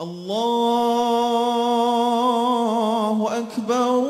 الله أكبر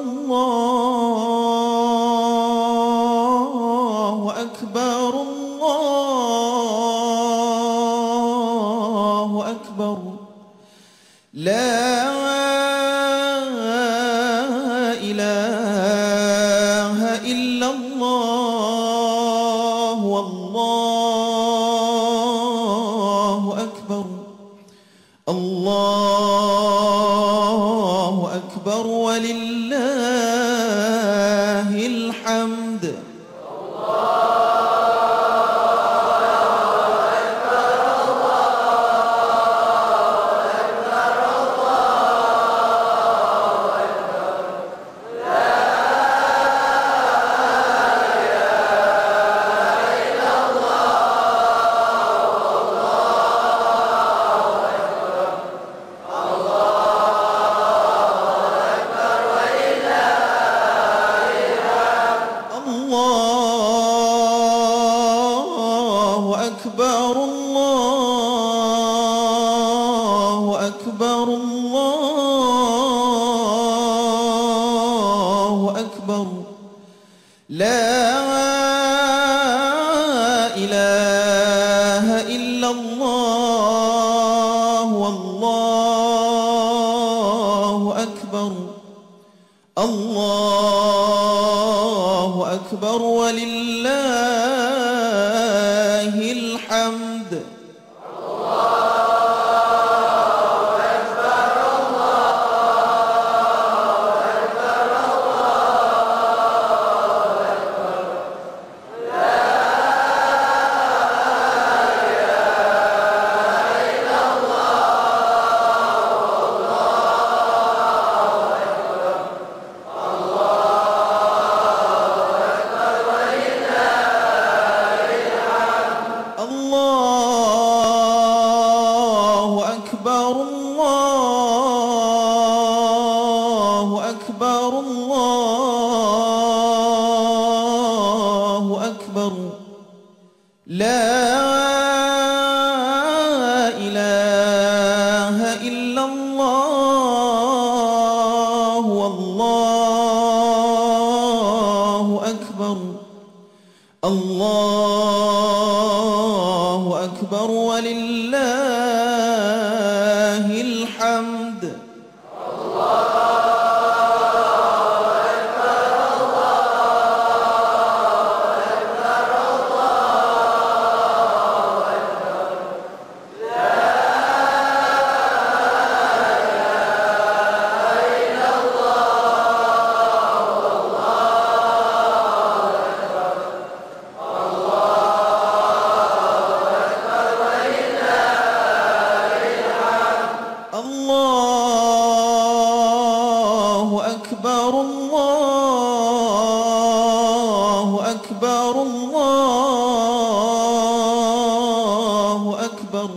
أكبر.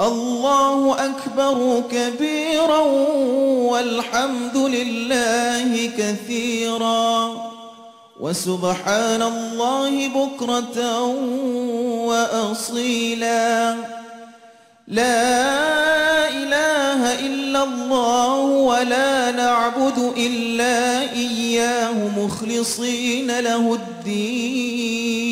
الله أكبر كبيرا والحمد لله كثيرا. وسبحان الله بكرة وأصيلا. لا إله إلا الله ولا نعبد إلا إياه مخلصين له الدين.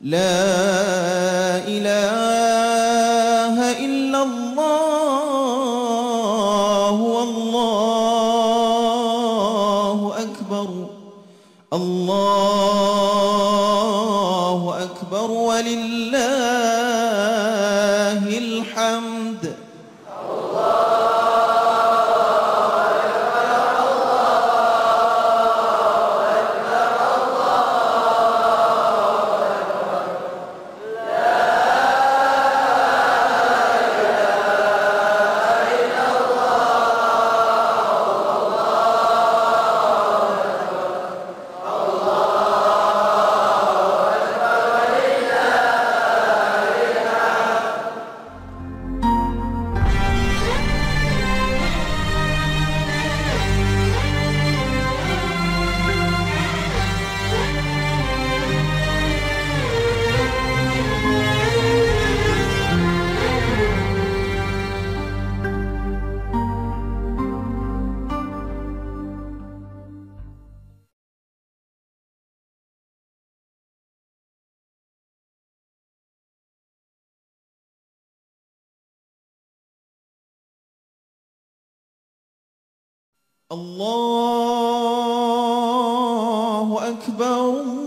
لا إله إلا الله. الله أكبر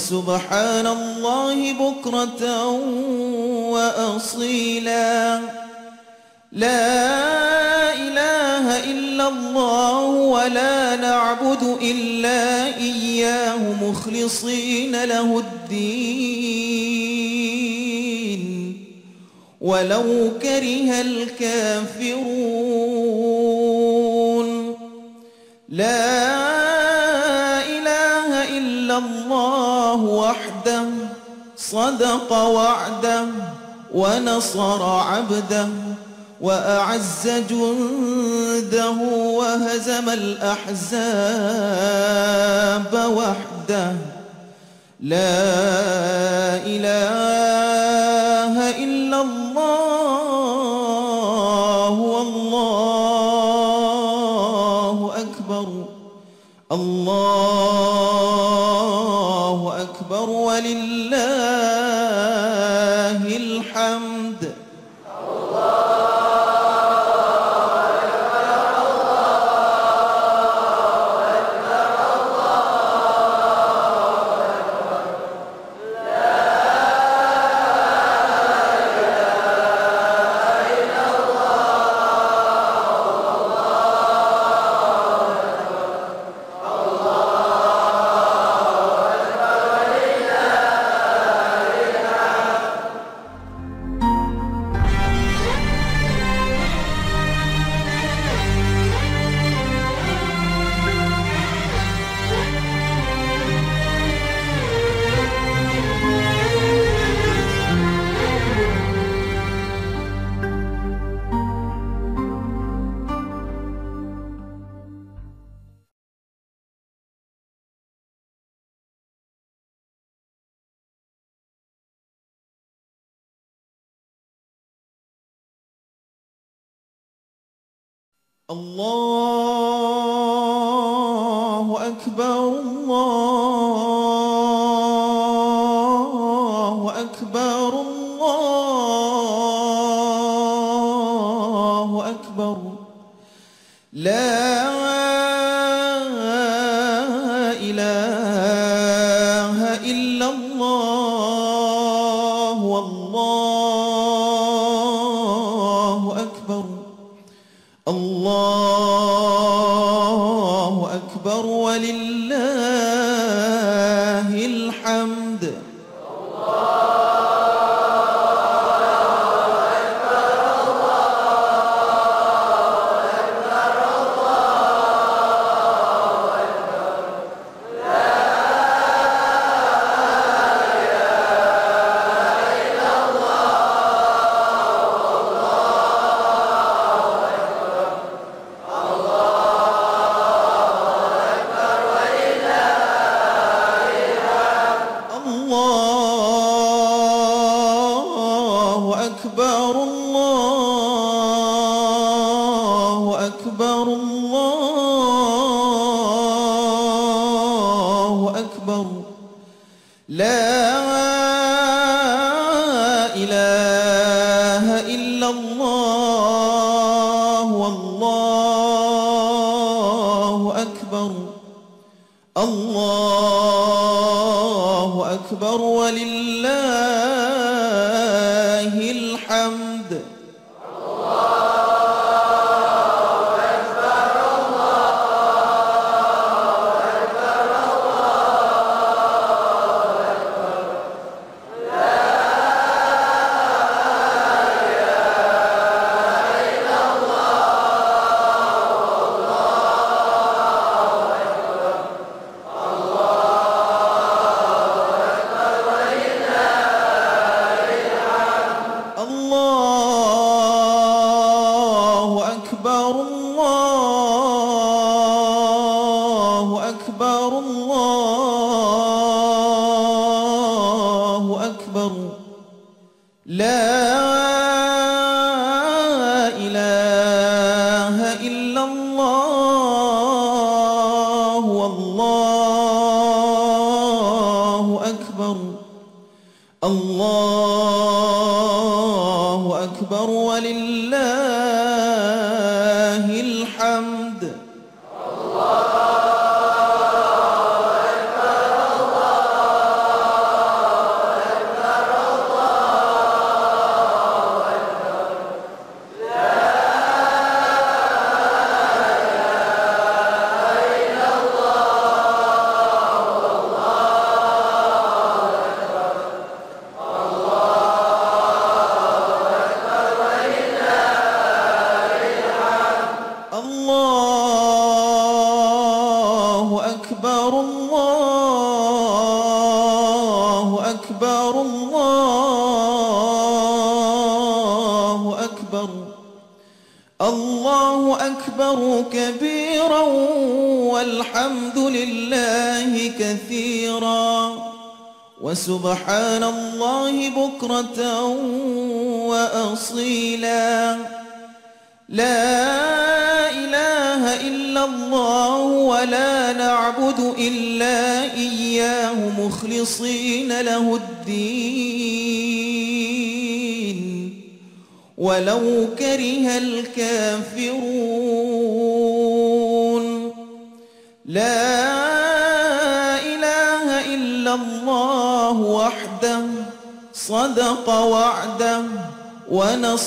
وسبحان الله بكرة وأصيلا. لا إله إلا الله ولا نعبد إلا إياه مخلصين له الدين. ولو كره الكافرون. لا وحده صدق وعده ونصر عبده وأعز جنده وهزم الأحزاب وحده. لا إله إلا الله.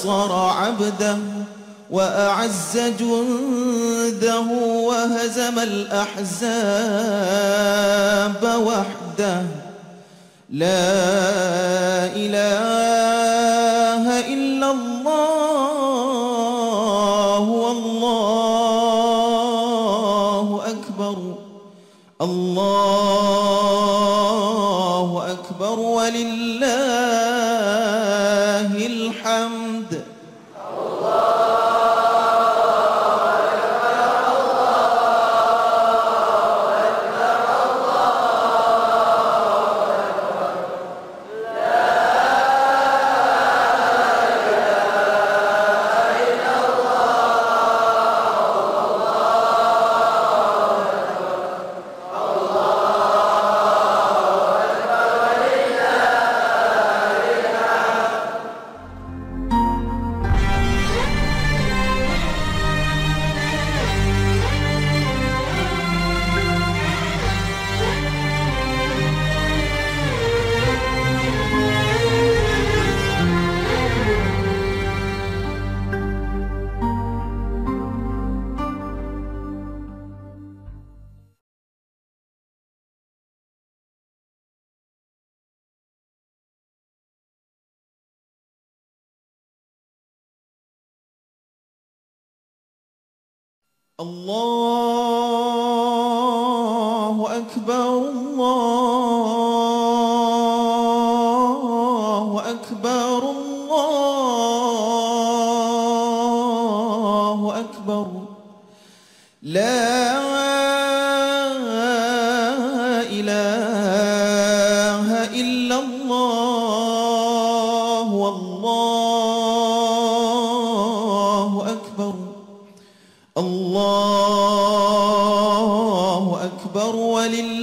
ونصر عبده وأعز جنده وهزم الأحزاب وحده. لا إله إلا الله والله أكبر. الله أكبر ولله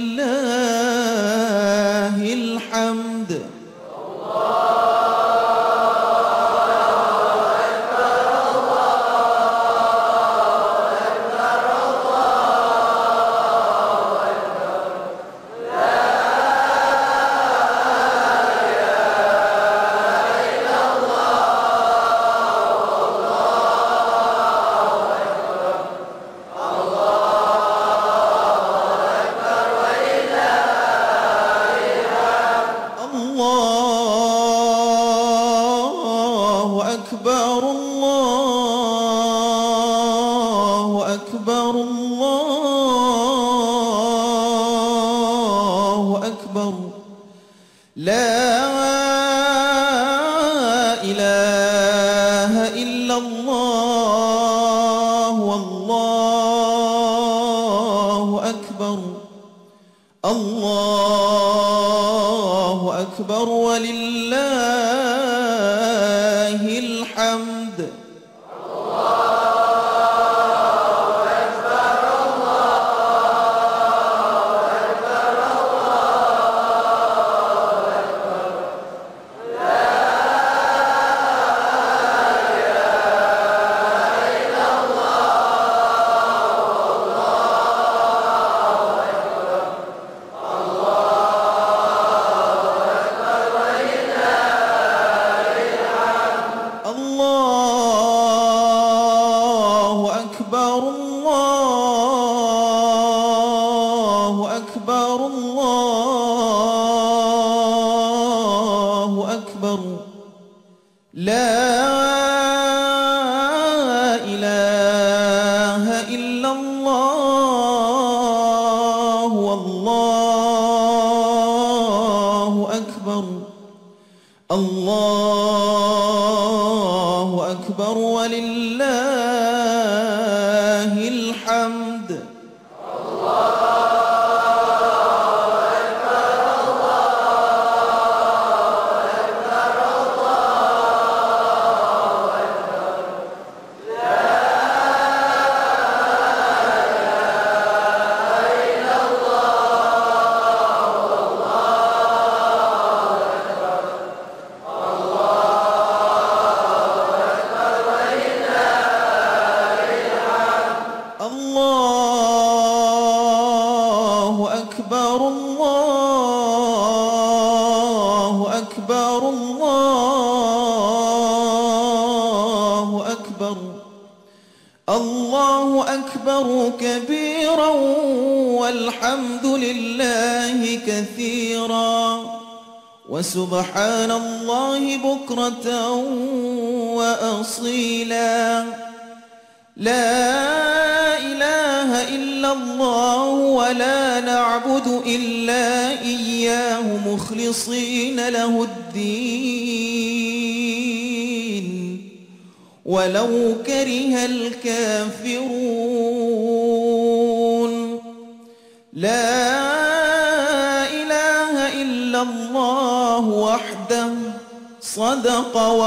ولله الحمد. الله لا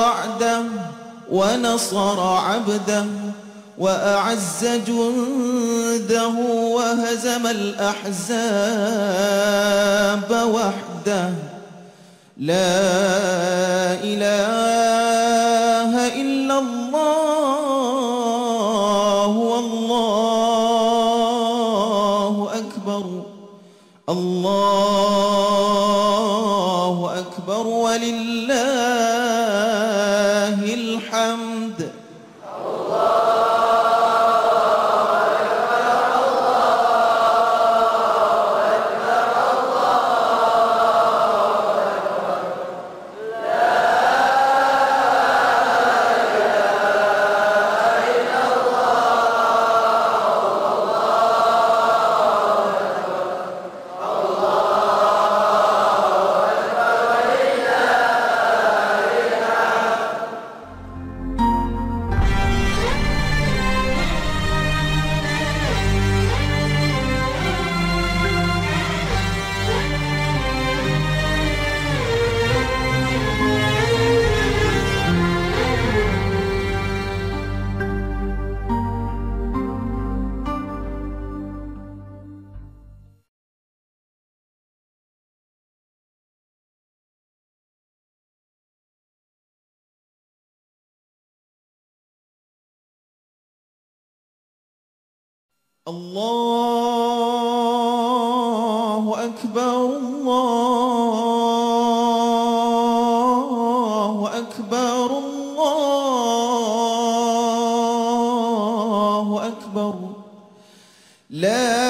وعده ونصر عبده وأعز جنده وهزم الأحزاب وحده. لا إله إلا الله والله أكبر. الله أكبر ولله أكبر. لا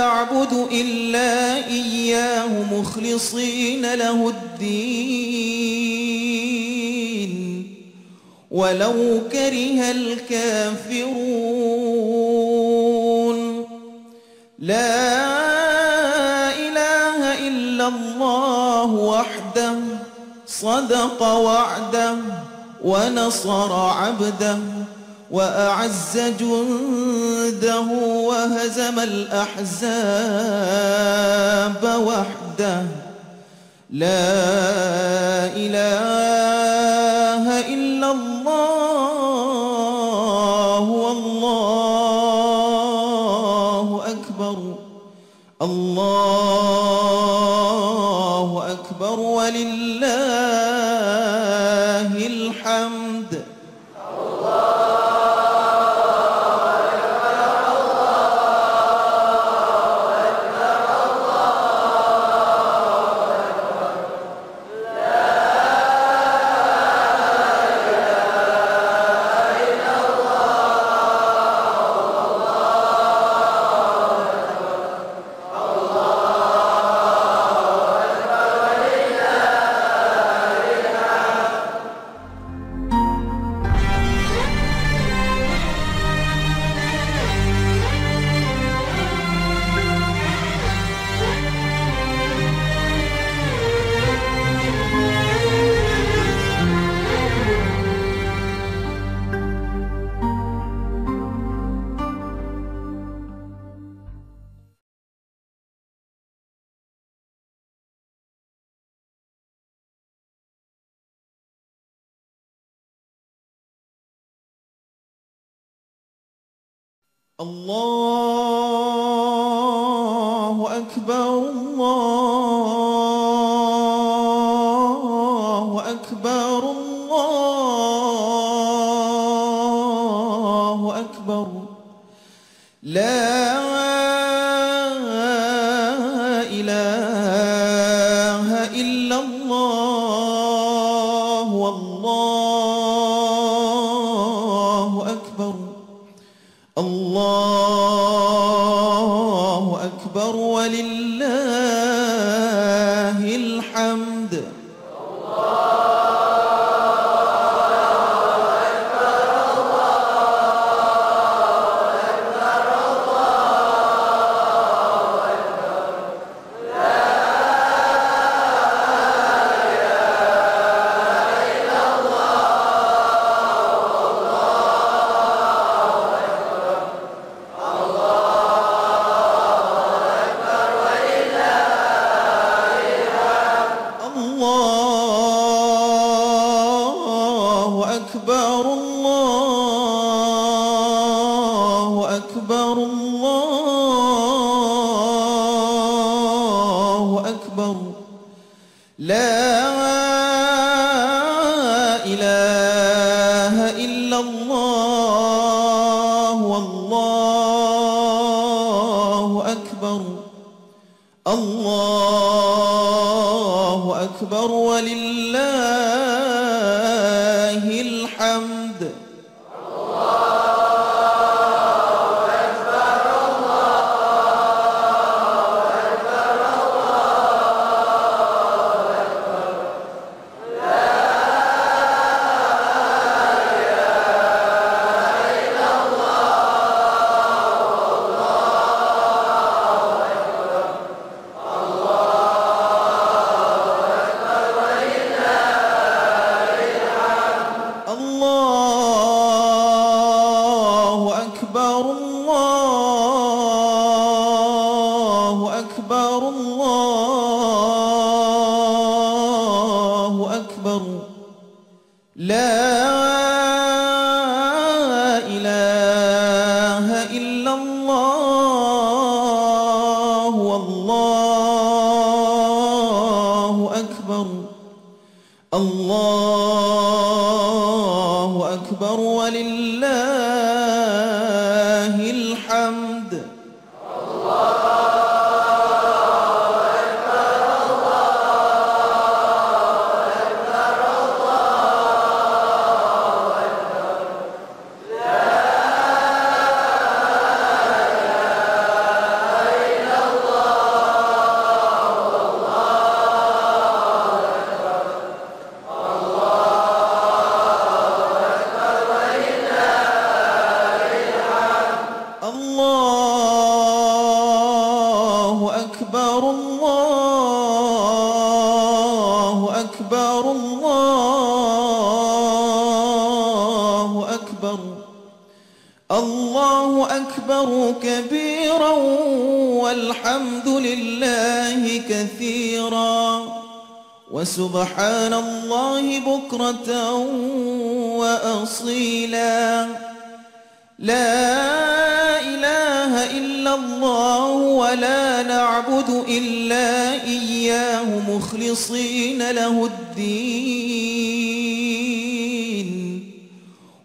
نعبد إلا إياه مخلصين له الدين. ولو كره الكافرون. لا إله إلا الله وحده صدق وعده ونصر عبده. وأعز جنده وهزم الأحزاب وحده. لا إله إلا الله أكبر. الله أكبر كبيرا والحمد لله كثيرا. وسبحان الله بكرة وأصيلا. لا إله إلا الله ولا نعبد إلا إياه مخلصين له الدين.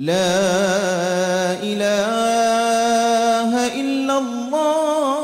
لا إله إلا الله.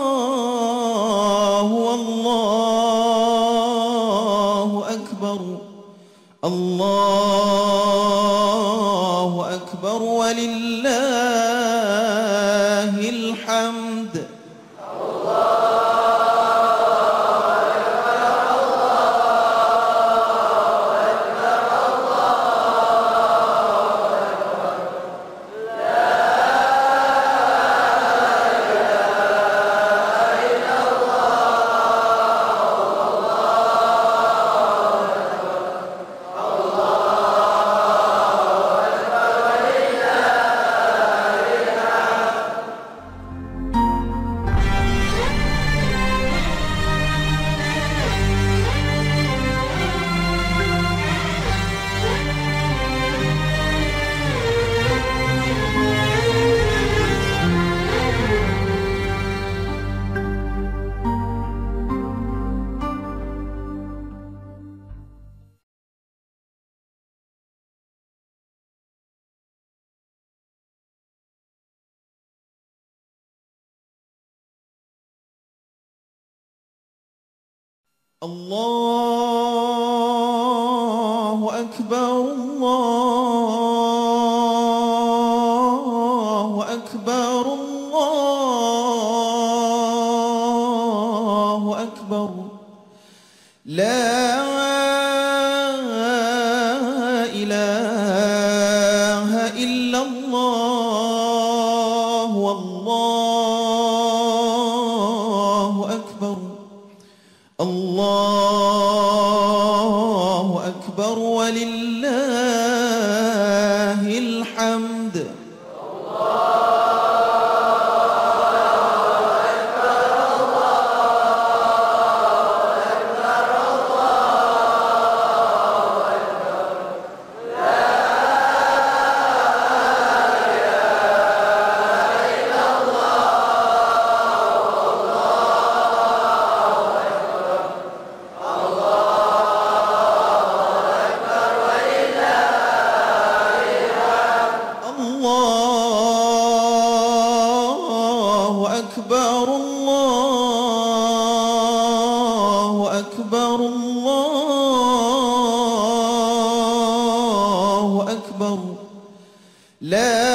الله أكبر الله لا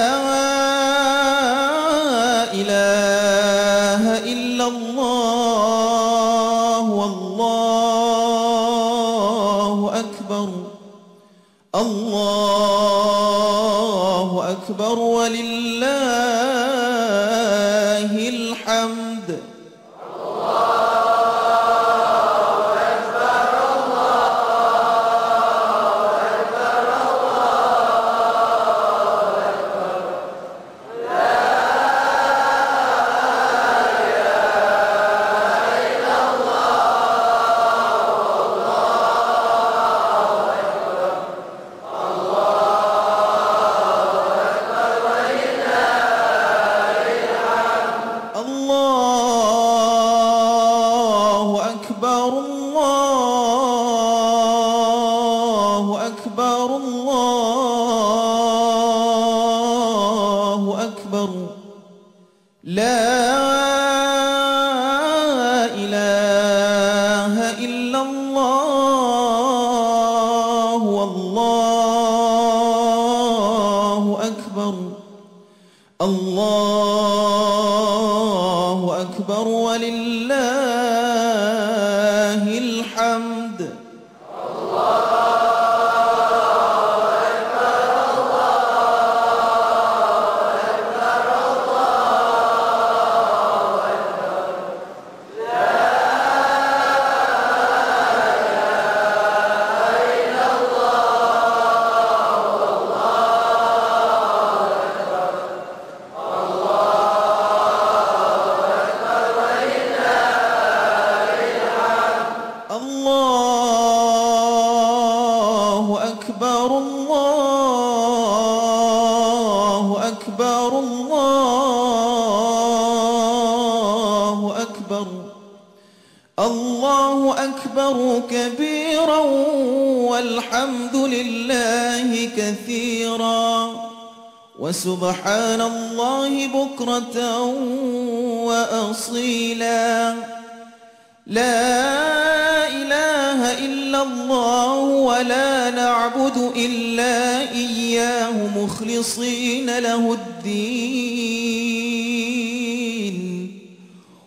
وسبحان الله بكرة وأصيلا. لا إله إلا الله ولا نعبد إلا إياه مخلصين له الدين.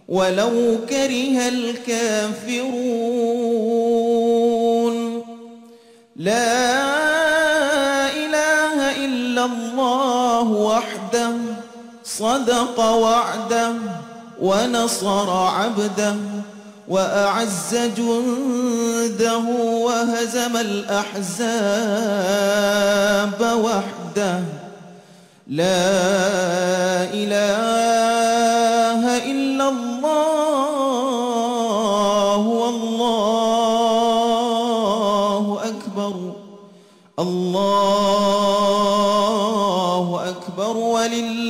ولو كره الكافرون صدق وعده ونصر عبده وأعز جنده وهزم الأحزاب وحده. لا إله إلا الله والله أكبر. الله أكبر ولله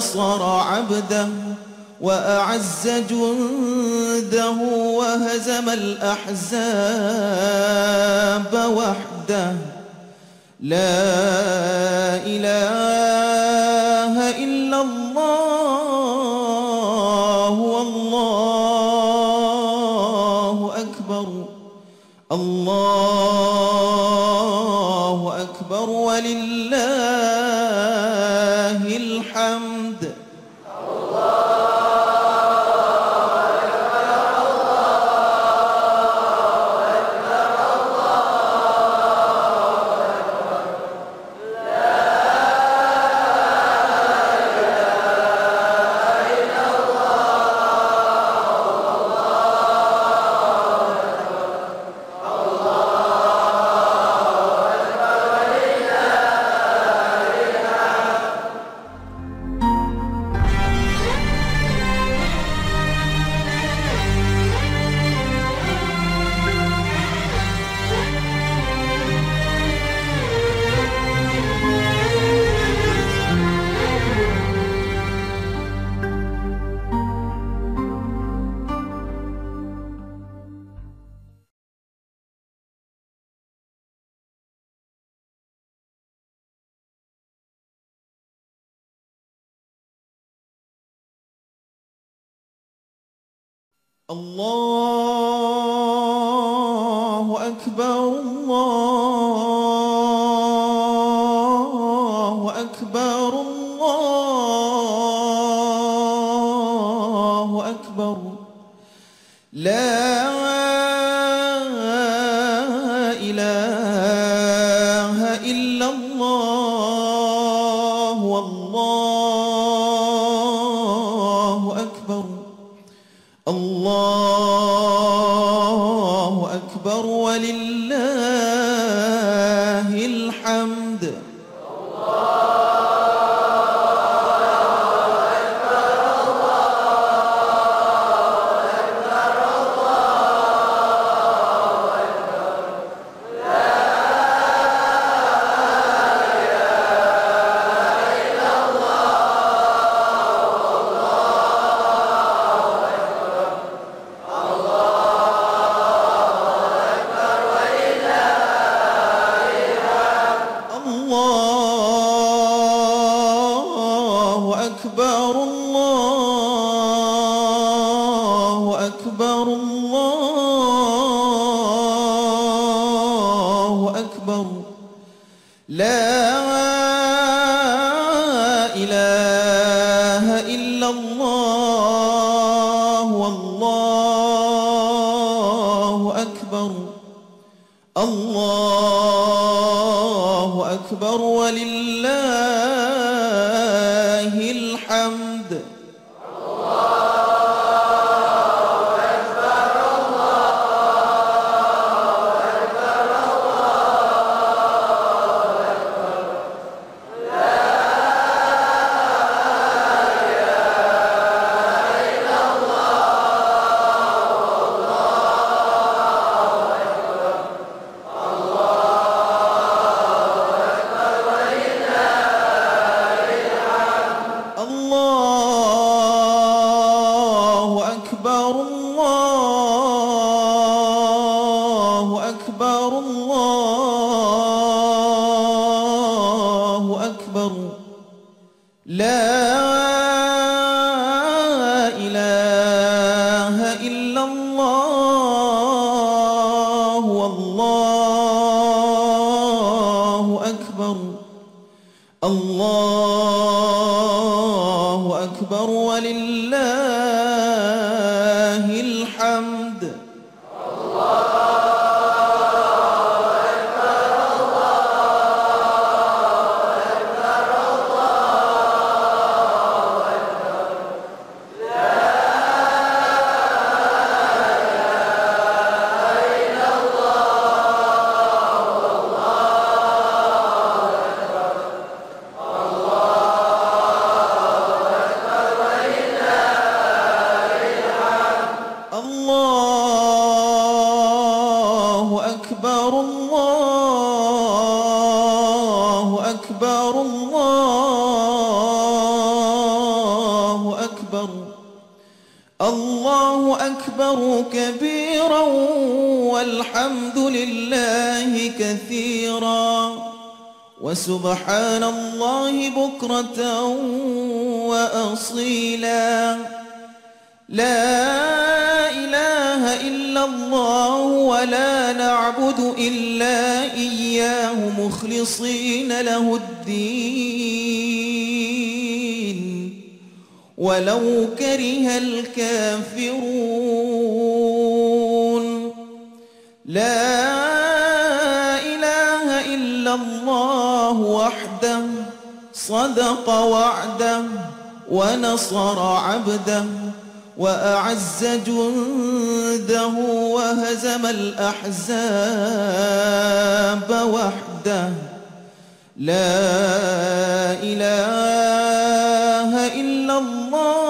نصر عبده وأعز جنده وهزم الأحزاب وحده. لا إله إلا الله والله أكبر. الله لا وعده ونصر عبده وأعز جنده وهزم الأحزاب وحده. لا إله إلا الله.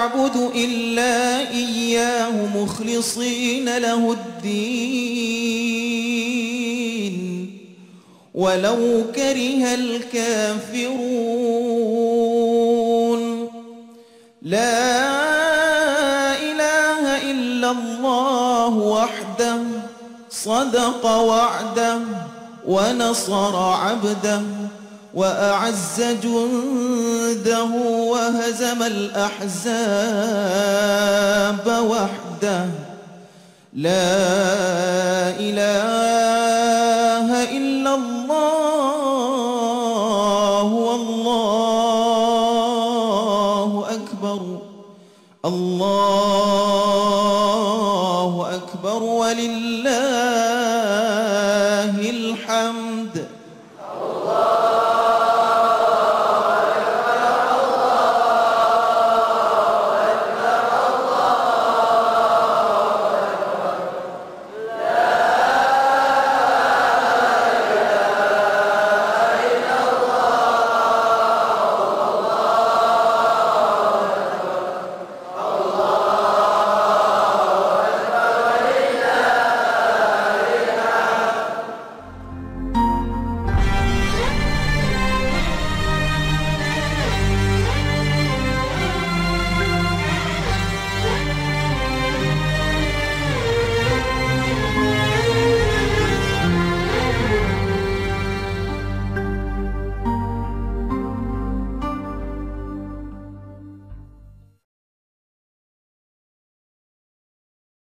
نعبد إلا إياه مخلصين له الدين. ولو كره الكافرون. لا إله إلا الله وحده صدق وعده ونصر عبده. وأعز جنده وهزم الأحزاب وحده. لا إله إلا الله والله أكبر. الله أكبر ولله